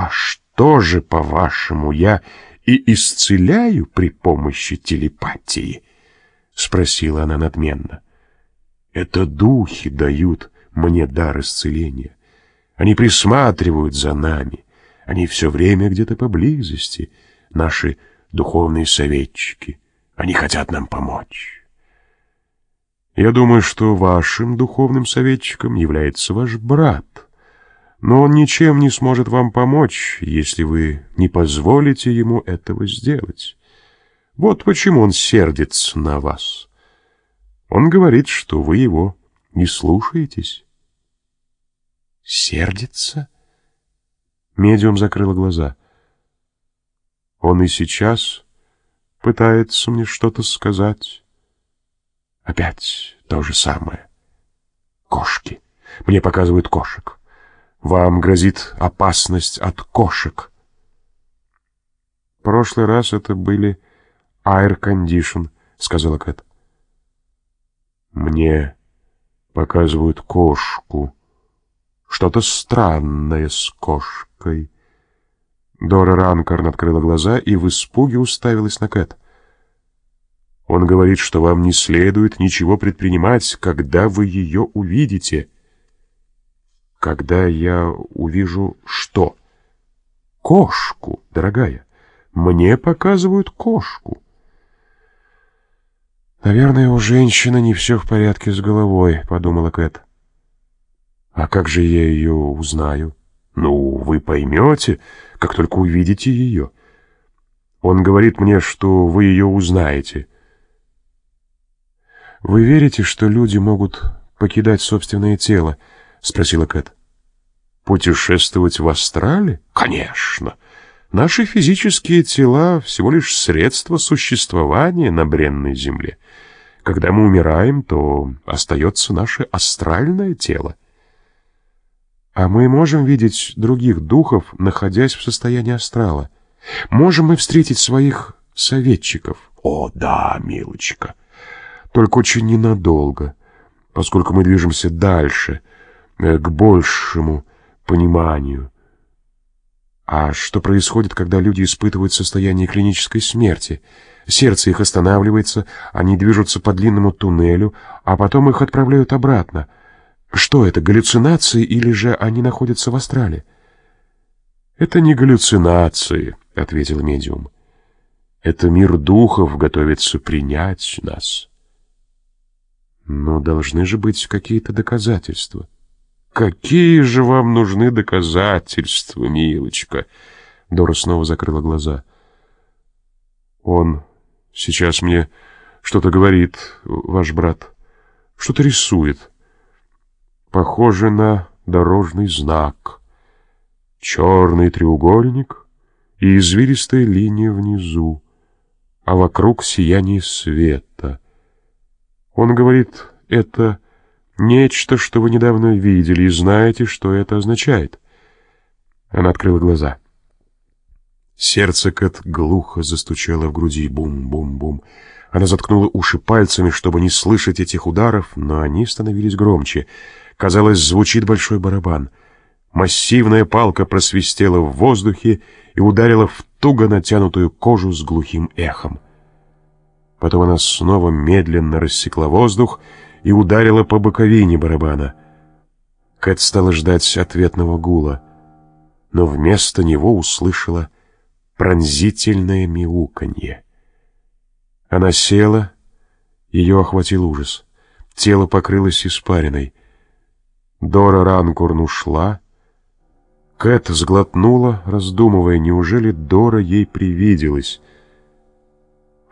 А что же, по-вашему, я и исцеляю при помощи телепатии? Спросила она надменно. Это духи дают мне дар исцеления. Они присматривают за нами. Они все время где-то поблизости. Наши духовные советчики. Они хотят нам помочь. Я думаю, что вашим духовным советчиком является ваш брат. Но он ничем не сможет вам помочь, если вы не позволите ему этого сделать. Вот почему он сердится на вас. Он говорит, что вы его не слушаетесь. Сердится? Медиум закрыла глаза. Он и сейчас пытается мне что-то сказать. Опять то же самое. Кошки. Мне показывают кошек. Вам грозит опасность от кошек. Прошлый раз это были air condition, сказала Кэт. Мне показывают кошку. Что-то странное с кошкой. Дора Ранкорн открыла глаза и в испуге уставилась на Кэт. Он говорит, что вам не следует ничего предпринимать, когда вы ее увидите. Когда я увижу что? Кошку, дорогая. Мне показывают кошку. Наверное, у женщины не все в порядке с головой, подумала Кэт. А как же я ее узнаю? Ну, вы поймете, как только увидите ее. Он говорит мне, что вы ее узнаете. «Вы верите, что люди могут покидать собственное тело?» — спросила Кэт. «Путешествовать в астрале? Конечно. Наши физические тела — всего лишь средство существования на бренной земле. Когда мы умираем, то остается наше астральное тело. А мы можем видеть других духов, находясь в состоянии астрала? Можем мы встретить своих советчиков? О, да, милочка только очень ненадолго, поскольку мы движемся дальше, к большему пониманию. А что происходит, когда люди испытывают состояние клинической смерти? Сердце их останавливается, они движутся по длинному туннелю, а потом их отправляют обратно. Что это, галлюцинации или же они находятся в астрале? «Это не галлюцинации», — ответил медиум. «Это мир духов готовится принять нас». Но должны же быть какие-то доказательства. Какие же вам нужны доказательства, милочка? Дора снова закрыла глаза. Он сейчас мне что-то говорит, ваш брат. Что-то рисует. Похоже на дорожный знак. Черный треугольник и извилистая линия внизу, а вокруг сияние света — он говорит, это нечто, что вы недавно видели, и знаете, что это означает. Она открыла глаза. Сердце Кэт глухо застучало в груди. Бум-бум-бум. Она заткнула уши пальцами, чтобы не слышать этих ударов, но они становились громче. Казалось, звучит большой барабан. Массивная палка просвистела в воздухе и ударила в туго натянутую кожу с глухим эхом. Потом она снова медленно рассекла воздух и ударила по боковине барабана. Кэт стала ждать ответного гула, но вместо него услышала пронзительное мяуканье. Она села, ее охватил ужас. Тело покрылось испариной. Дора Ранкурн ушла. Кэт сглотнула, раздумывая, неужели Дора ей привиделась —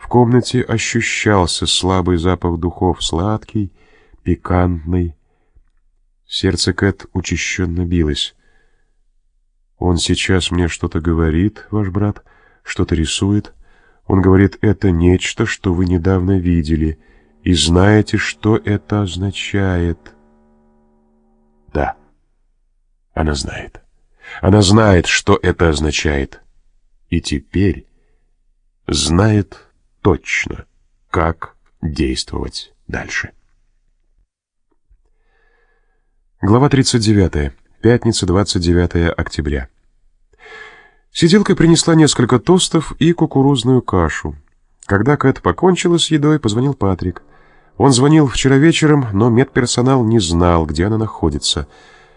в комнате ощущался слабый запах духов, сладкий, пикантный. Сердце Кэт учащенно билось. «Он сейчас мне что-то говорит, ваш брат, что-то рисует. Он говорит, это нечто, что вы недавно видели, и знаете, что это означает». «Да, она знает. Она знает, что это означает. И теперь знает, точно, как действовать дальше. Глава 39. Пятница, 29 октября. Сиделка принесла несколько тостов и кукурузную кашу. Когда Кэт покончила с едой, позвонил Патрик. Он звонил вчера вечером, но медперсонал не знал, где она находится —